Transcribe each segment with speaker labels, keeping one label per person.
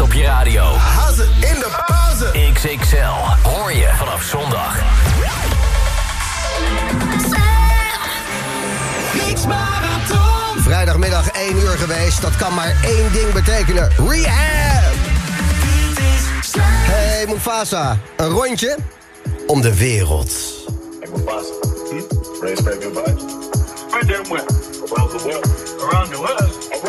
Speaker 1: op je radio.
Speaker 2: Hazen in de pauze.
Speaker 1: XXL. Hoor je vanaf zondag.
Speaker 3: Vrijdagmiddag 1 uur geweest. Dat kan maar één ding betekenen. Rehab. Hey Mufasa. Een rondje om de wereld.
Speaker 4: Hey Mufasa. Hm? Respect your body. Well, the world. Around the world.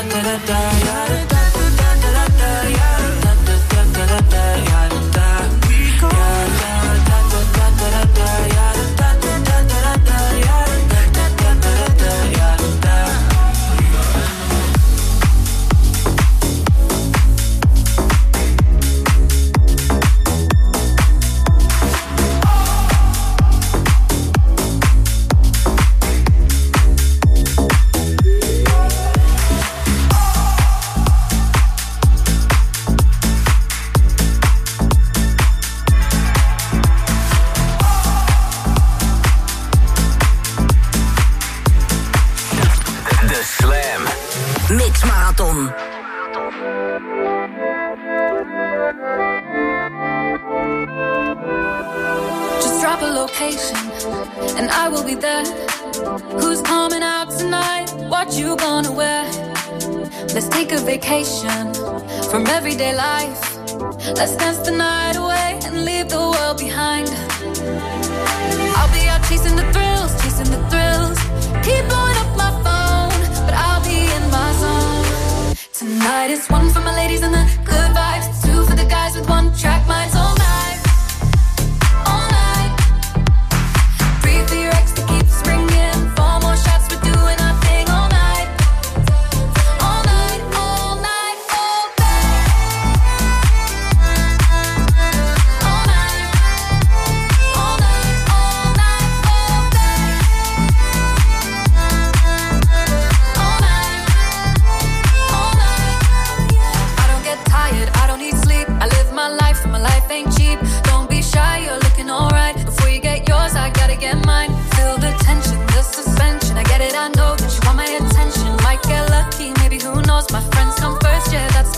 Speaker 5: da da da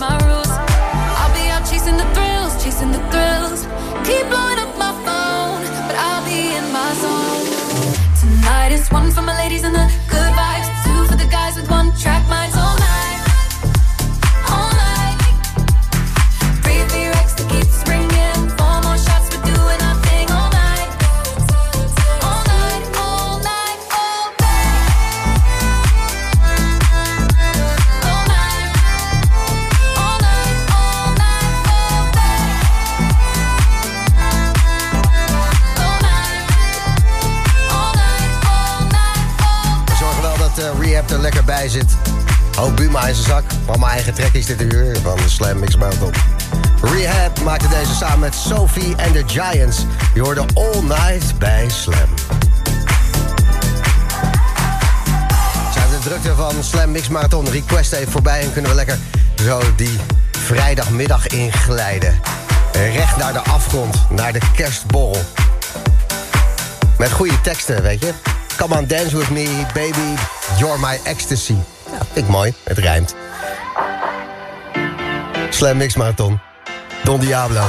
Speaker 6: my
Speaker 3: room. Zak. Van mijn eigen track is dit uur van Slam Mix Marathon. Rehab maakte deze samen met Sophie en the Giants. Je hoorde All Night bij Slam. Zijn de drukte van Slam Mix Marathon request even voorbij... en kunnen we lekker zo die vrijdagmiddag inglijden. Recht naar de afgrond, naar de kerstborrel. Met goede teksten, weet je. Come on, dance with me, baby. You're my ecstasy. Ja, vind ik mooi. Het rijmt. Slam Mix Marathon. Don Diablo.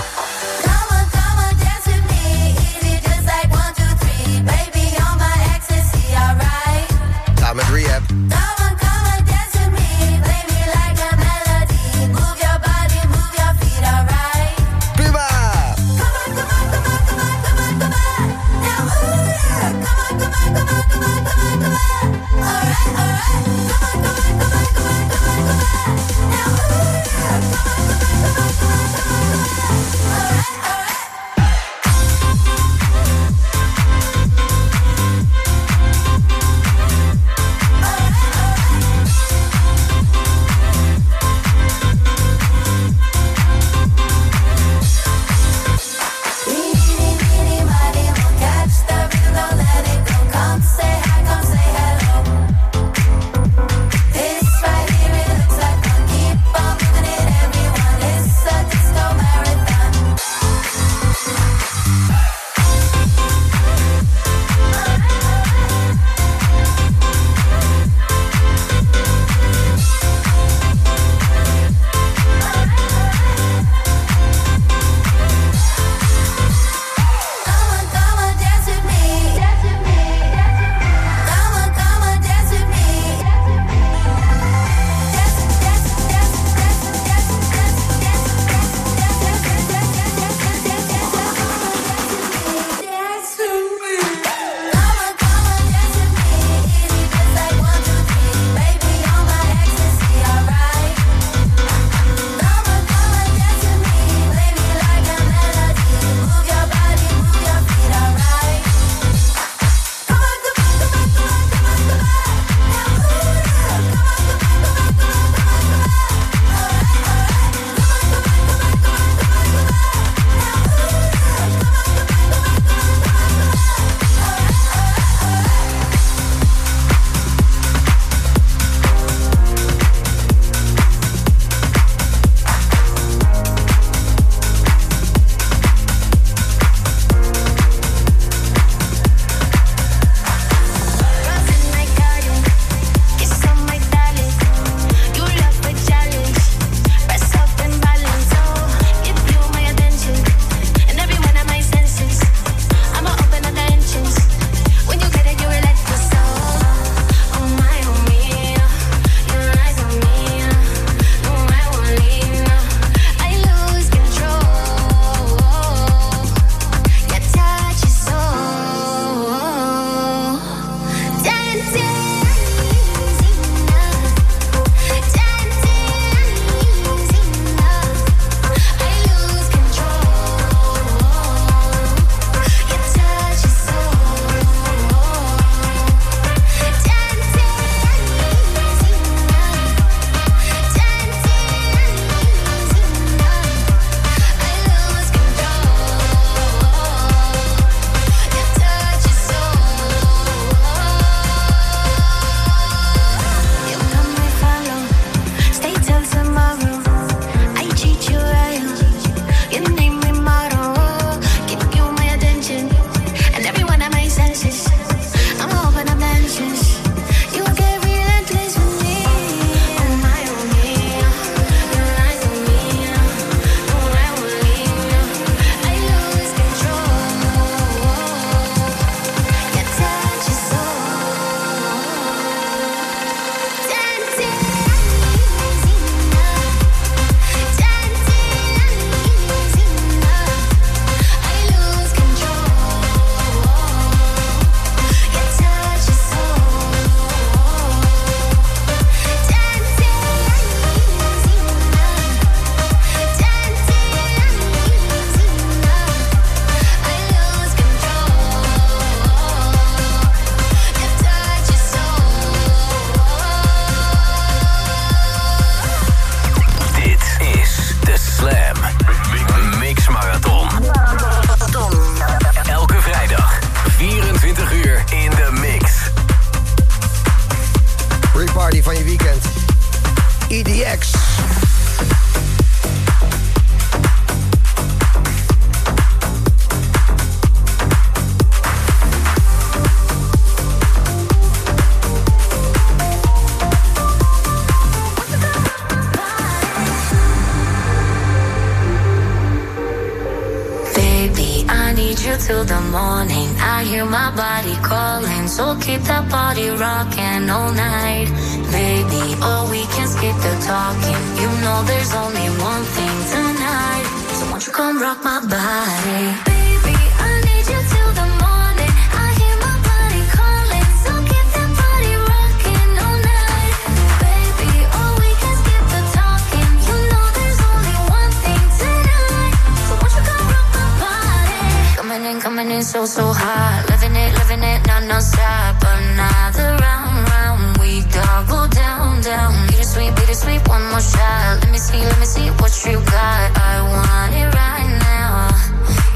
Speaker 6: what you got. I want it right now.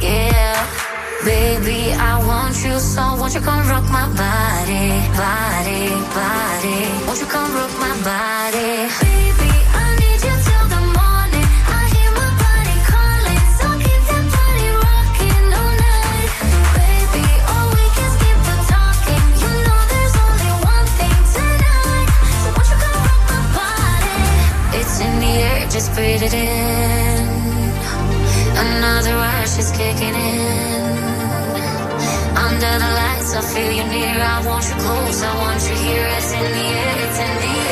Speaker 6: Yeah. Baby, I want you so won't you come rock my body, body, body? Won't you come rock my body? kicking in. Under the lights, I feel you near. I want you close, I want you here. It's in the air, it's in the air.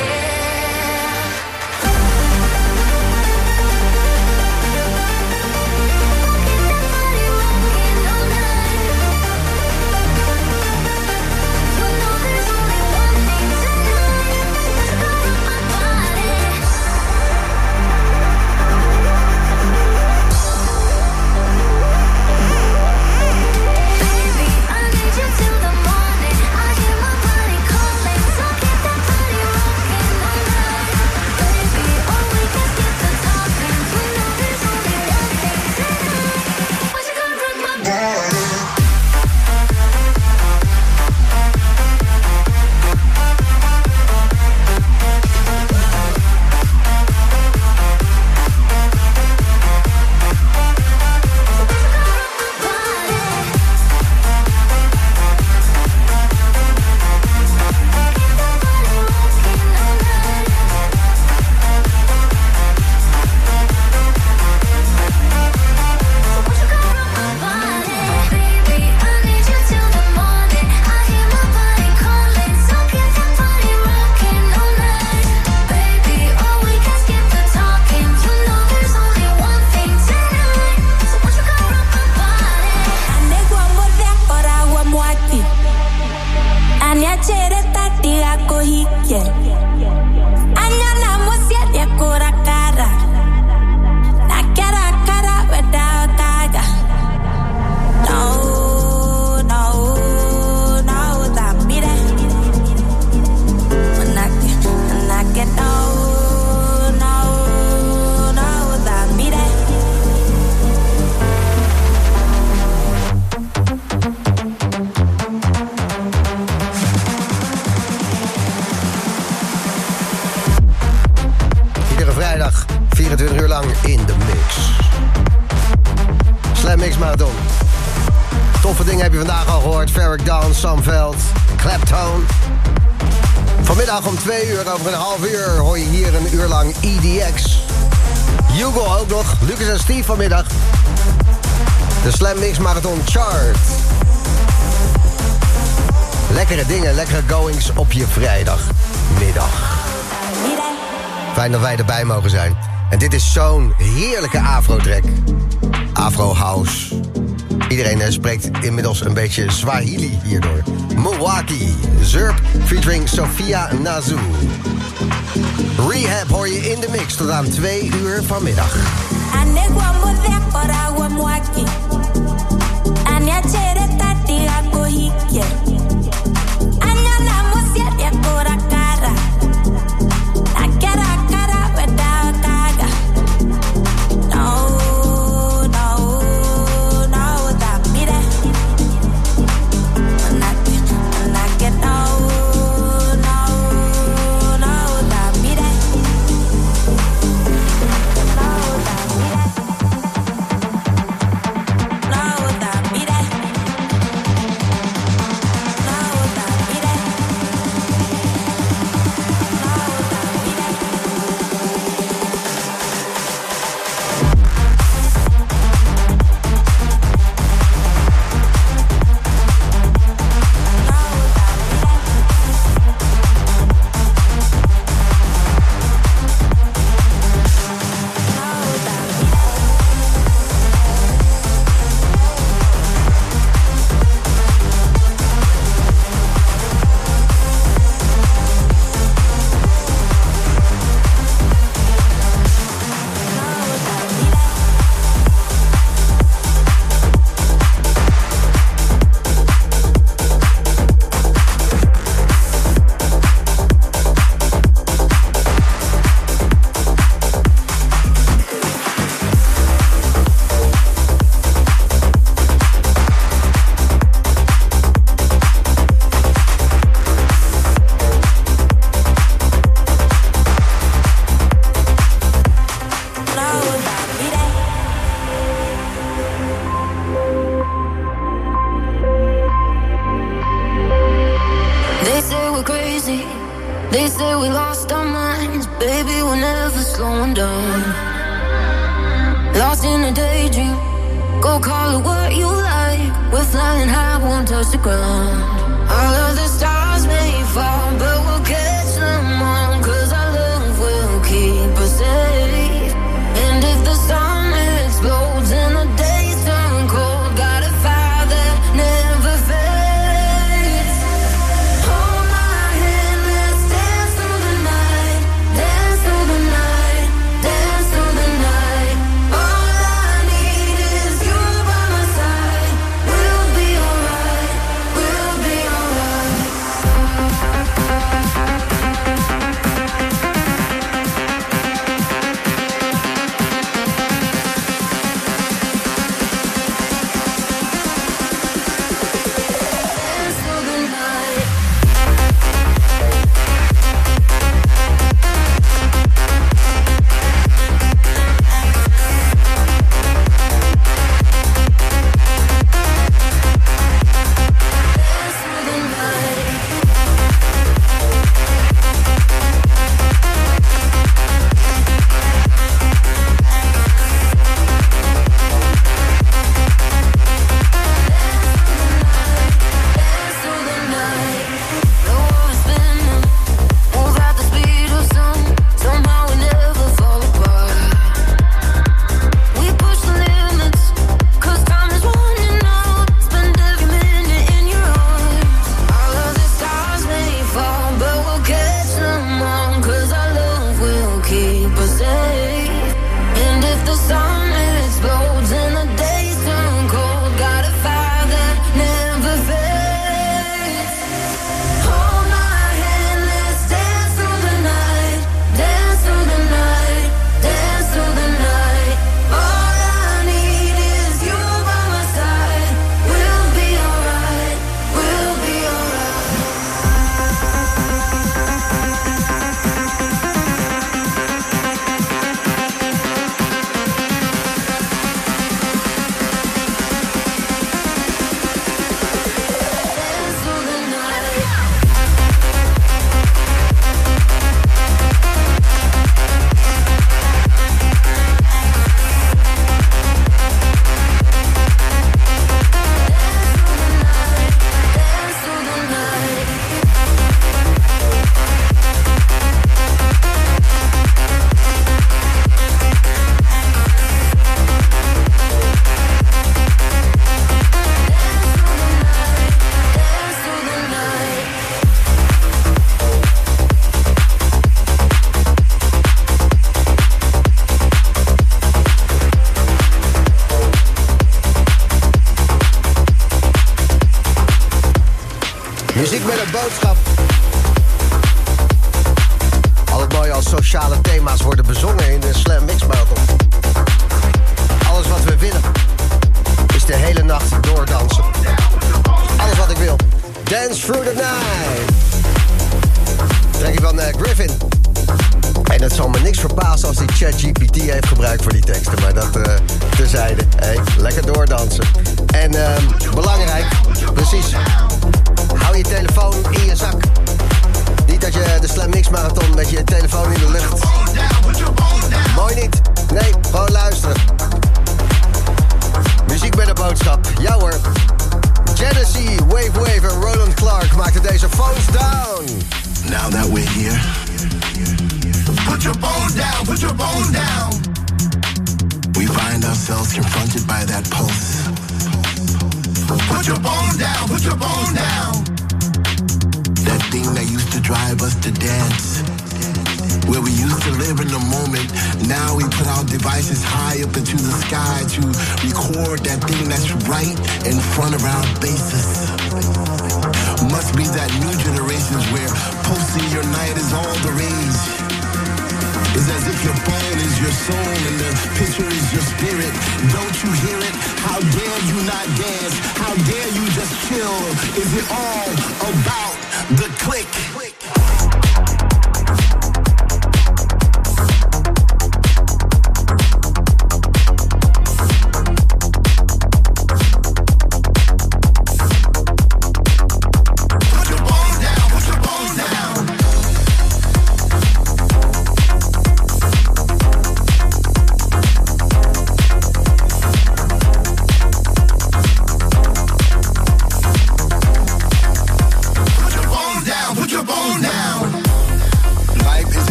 Speaker 3: Vanmiddag om twee uur, over een half uur, hoor je hier een uur lang EDX. Hugo ook nog, Lucas en Steve vanmiddag. De Slam Mix Marathon Chart. Lekkere dingen, lekkere goings op je vrijdagmiddag. Fijn dat wij erbij mogen zijn. En dit is zo'n heerlijke afro-track. Afro House. Iedereen eh, spreekt inmiddels een beetje Swahili hierdoor. Milwaukee. Zerp, featuring Sofia Nazu. Rehab hoor je in de mix tot aan 2 uur vanmiddag.
Speaker 7: Yeah.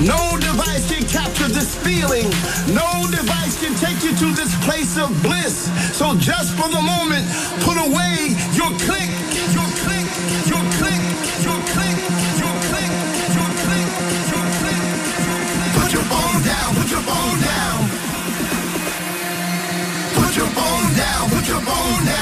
Speaker 7: No
Speaker 2: device can capture this feeling. No device can take you to this place of bliss. So just for the moment, put away your click, your click, your click, your click, your click, your click, your click. Put your phone down, put your phone down. Put your phone down, put your phone down.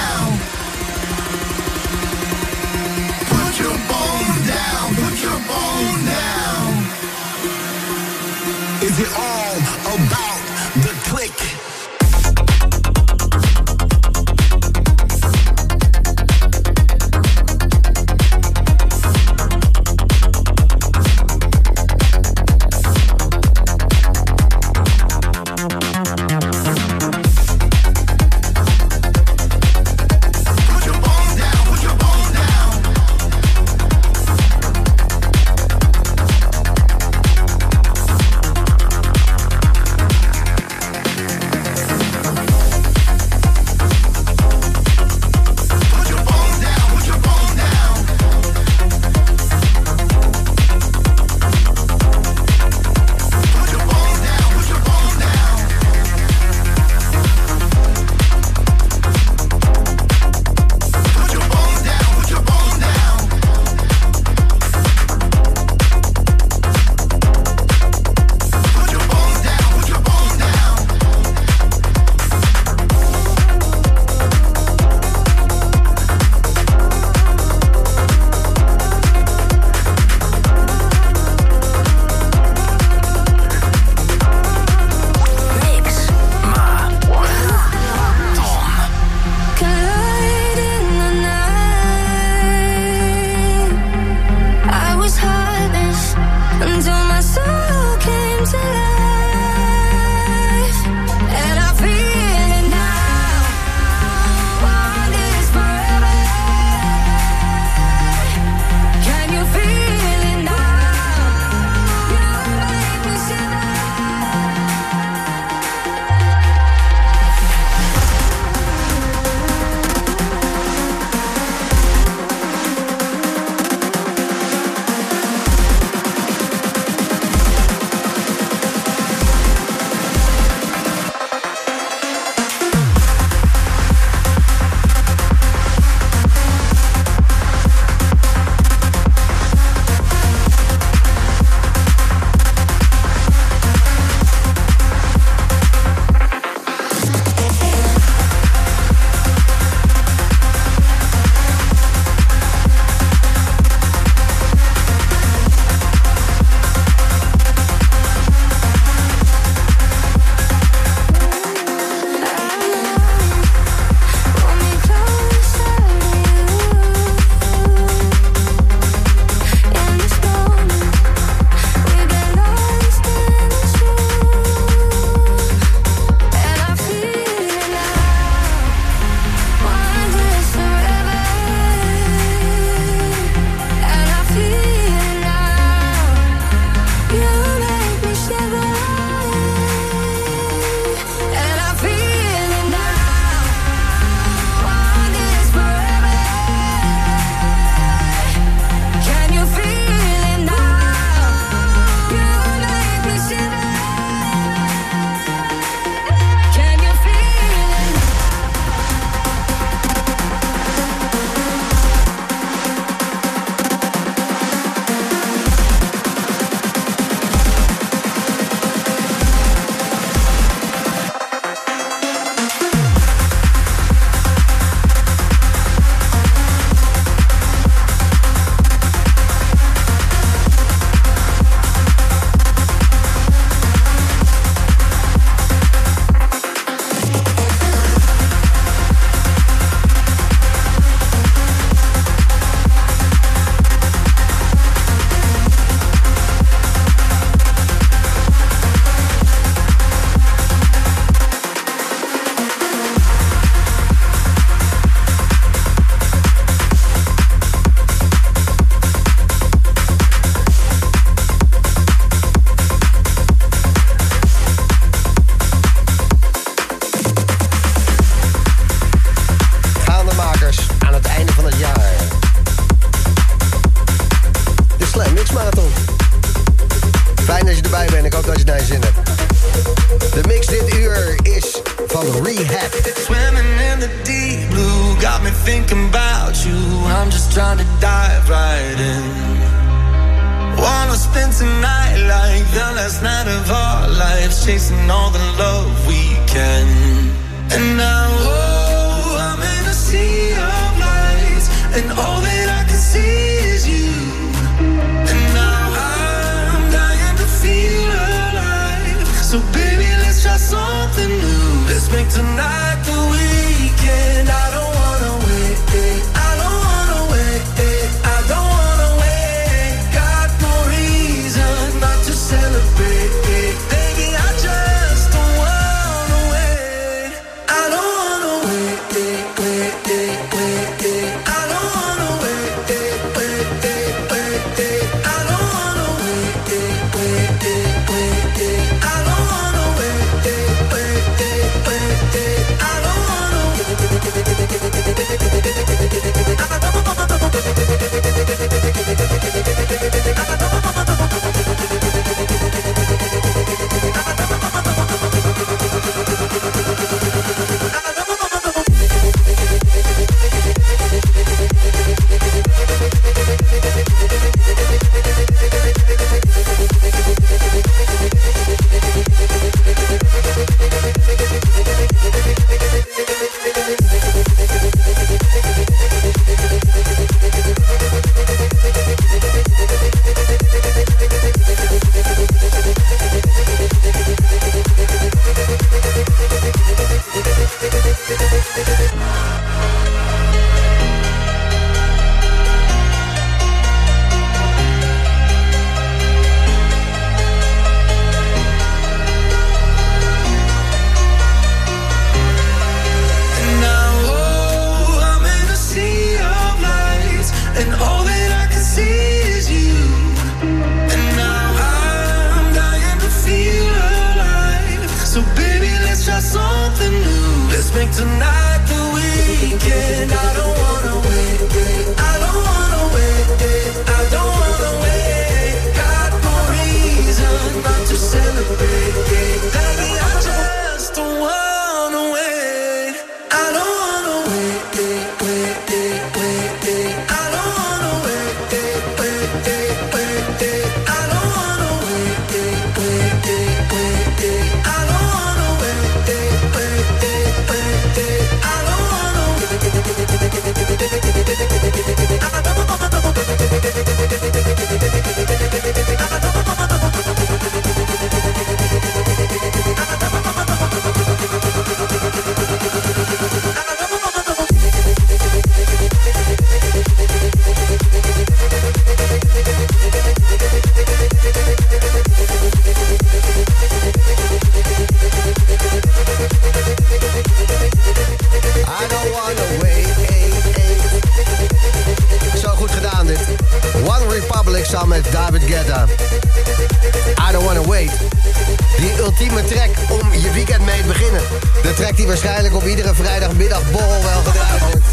Speaker 3: Ultieme track om je weekend mee te beginnen. De track die waarschijnlijk op iedere vrijdagmiddag borrel wel gedraaid wordt.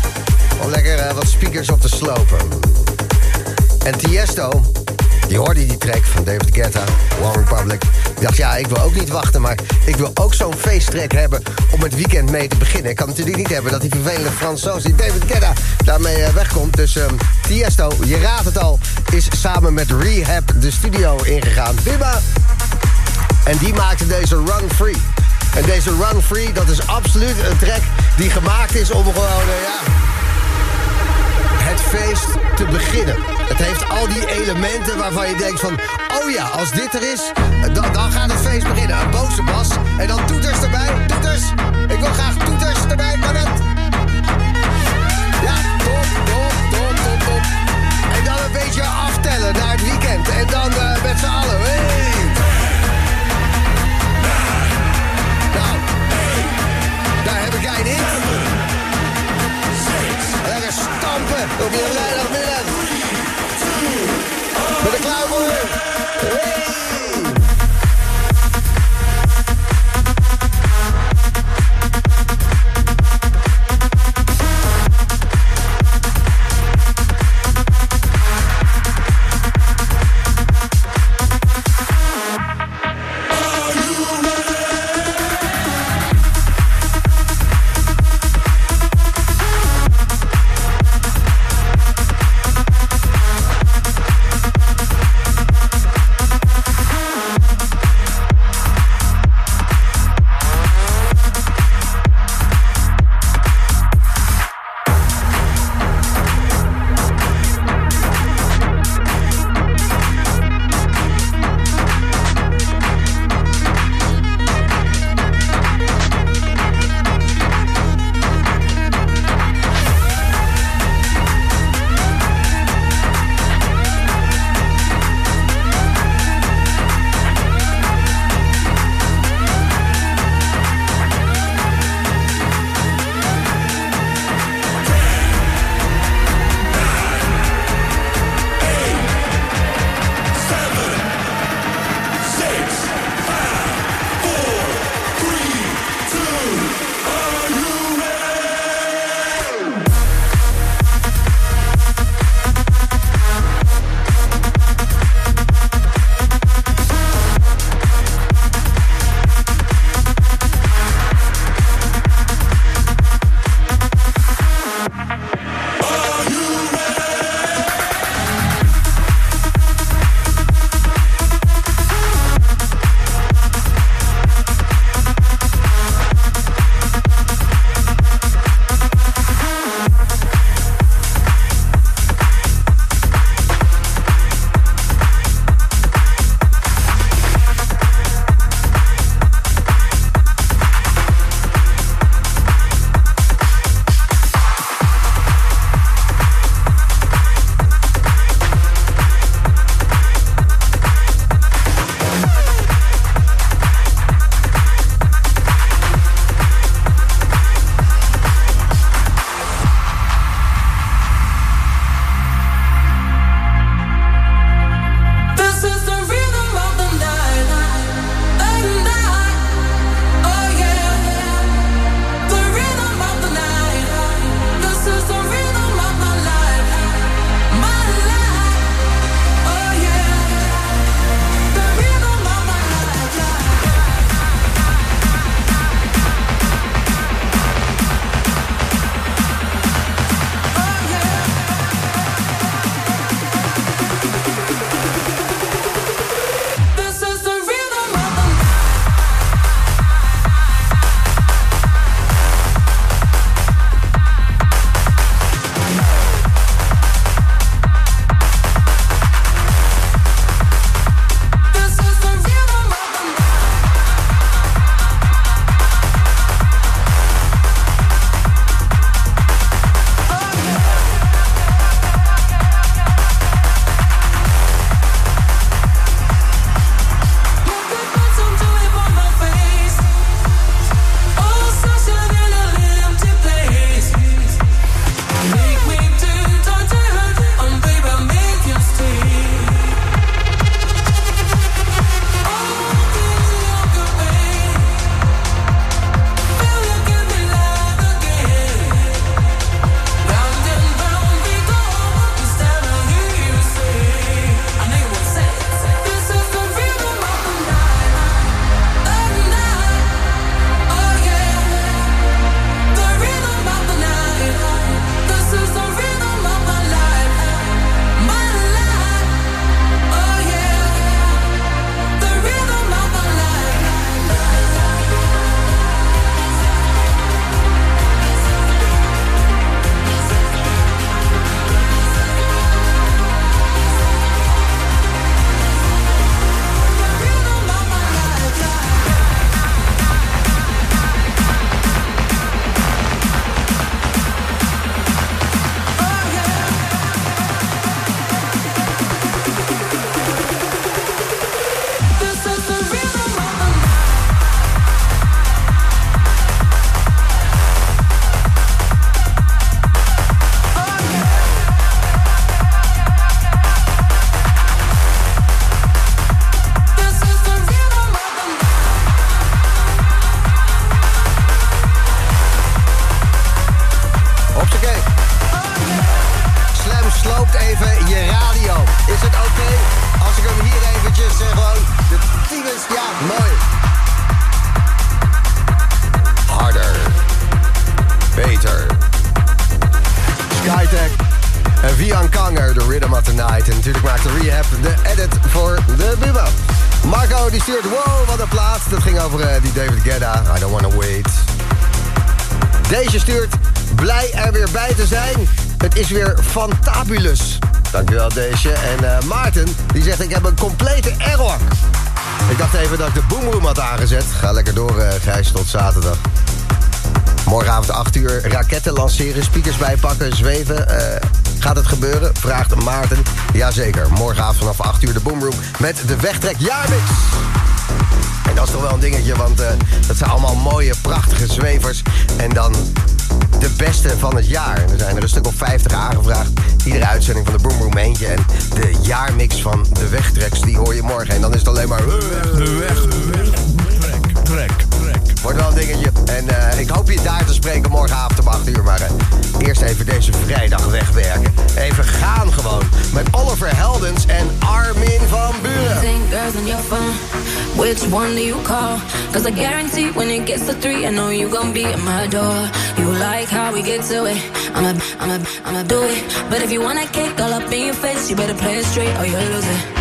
Speaker 3: Om lekker eh, wat speakers op te slopen. En Tiesto, die hoorde die track van David Guetta, One Republic. Die dacht, ja, ik wil ook niet wachten, maar ik wil ook zo'n feesttrack hebben om het weekend mee te beginnen. Ik kan natuurlijk niet hebben dat die vervelende Fransoos, die David Guetta, daarmee eh, wegkomt. Dus ehm, Tiesto, je raadt het al, is samen met Rehab de studio ingegaan. Bimba! En die maakte deze Run Free. En deze Run Free, dat is absoluut een track die gemaakt is om gewoon, eh, ja het feest te beginnen. Het heeft al die elementen waarvan je denkt van... oh ja, als dit er is, dan, dan gaat het feest beginnen. Een boze bas en dan toeters erbij. Toeters! Ik wil graag toeters erbij, kan het? Ja, top, top, top, top, top. En dan een beetje aftellen naar het weekend. En dan eh, met z'n allen. Hey. Niet. Lekker stampen op je vrijdagmiddag. Je klaar voor? Hey! Dankjewel Deesje. En eh, Maarten, die zegt ik heb een complete error. Ik dacht even dat ik de boomroom had aangezet. Ga lekker door uh, tot zaterdag. Morgenavond 8 uur raketten lanceren, speakers bijpakken, zweven. Eh, gaat het gebeuren? Vraagt Maarten. Jazeker, morgenavond vanaf 8 uur de boomroom met de wegtrek jaarmix. En dat is toch wel een dingetje, want dat zijn allemaal mooie, prachtige zwevers. En dan de beste van het jaar. Er zijn er een stuk of 50 aangevraagd. Iedere uitzending van de Boom Boom Eentje. En de jaarmix van de wegtreks, die hoor je morgen. En dan is het alleen maar... De weg,
Speaker 8: de weg track.
Speaker 3: Wordt wel een dingetje. En uh, ik hoop je daar te spreken morgenavond om 8 uur. Maar uh, eerst even deze vrijdag wegwerken. Even gaan gewoon. Met Oliver Heldens en Armin van Buren.
Speaker 4: Which one do you call? Cause I guarantee when it gets to three, I know you gon' be at my door. You like how we get to it. I'ma, I'ma, I'ma do it. But if you wanna kick all up in your face, you better play it straight or you'll lose.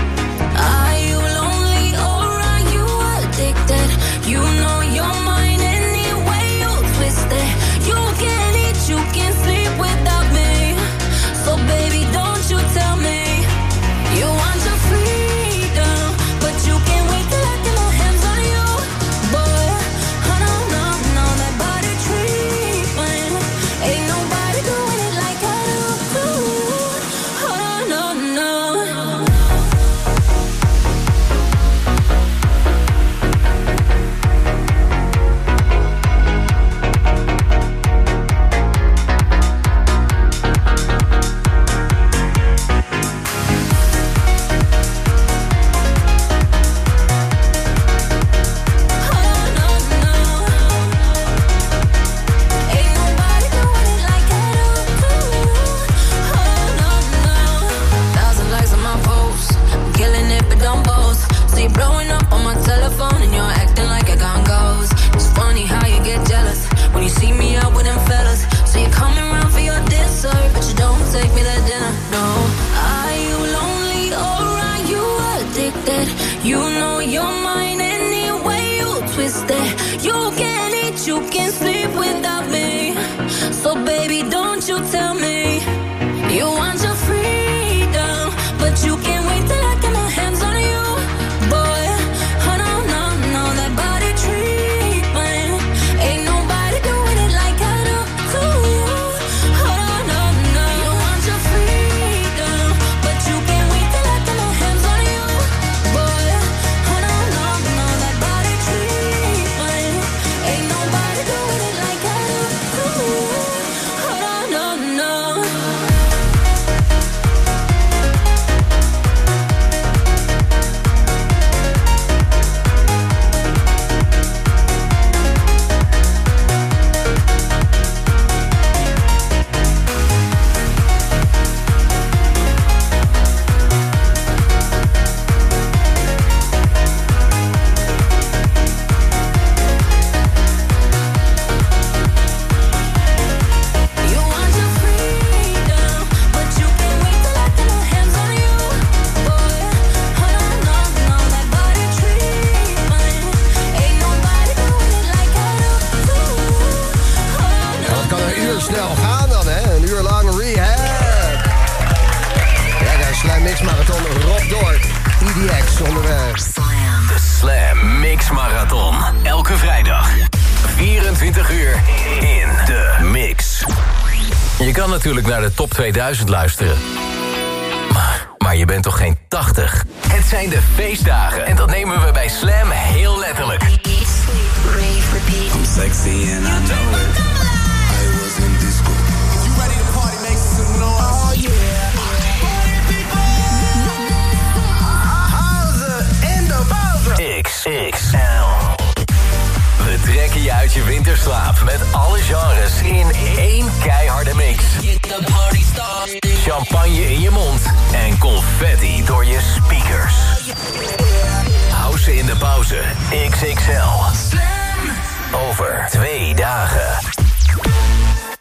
Speaker 1: 2000 luisteren.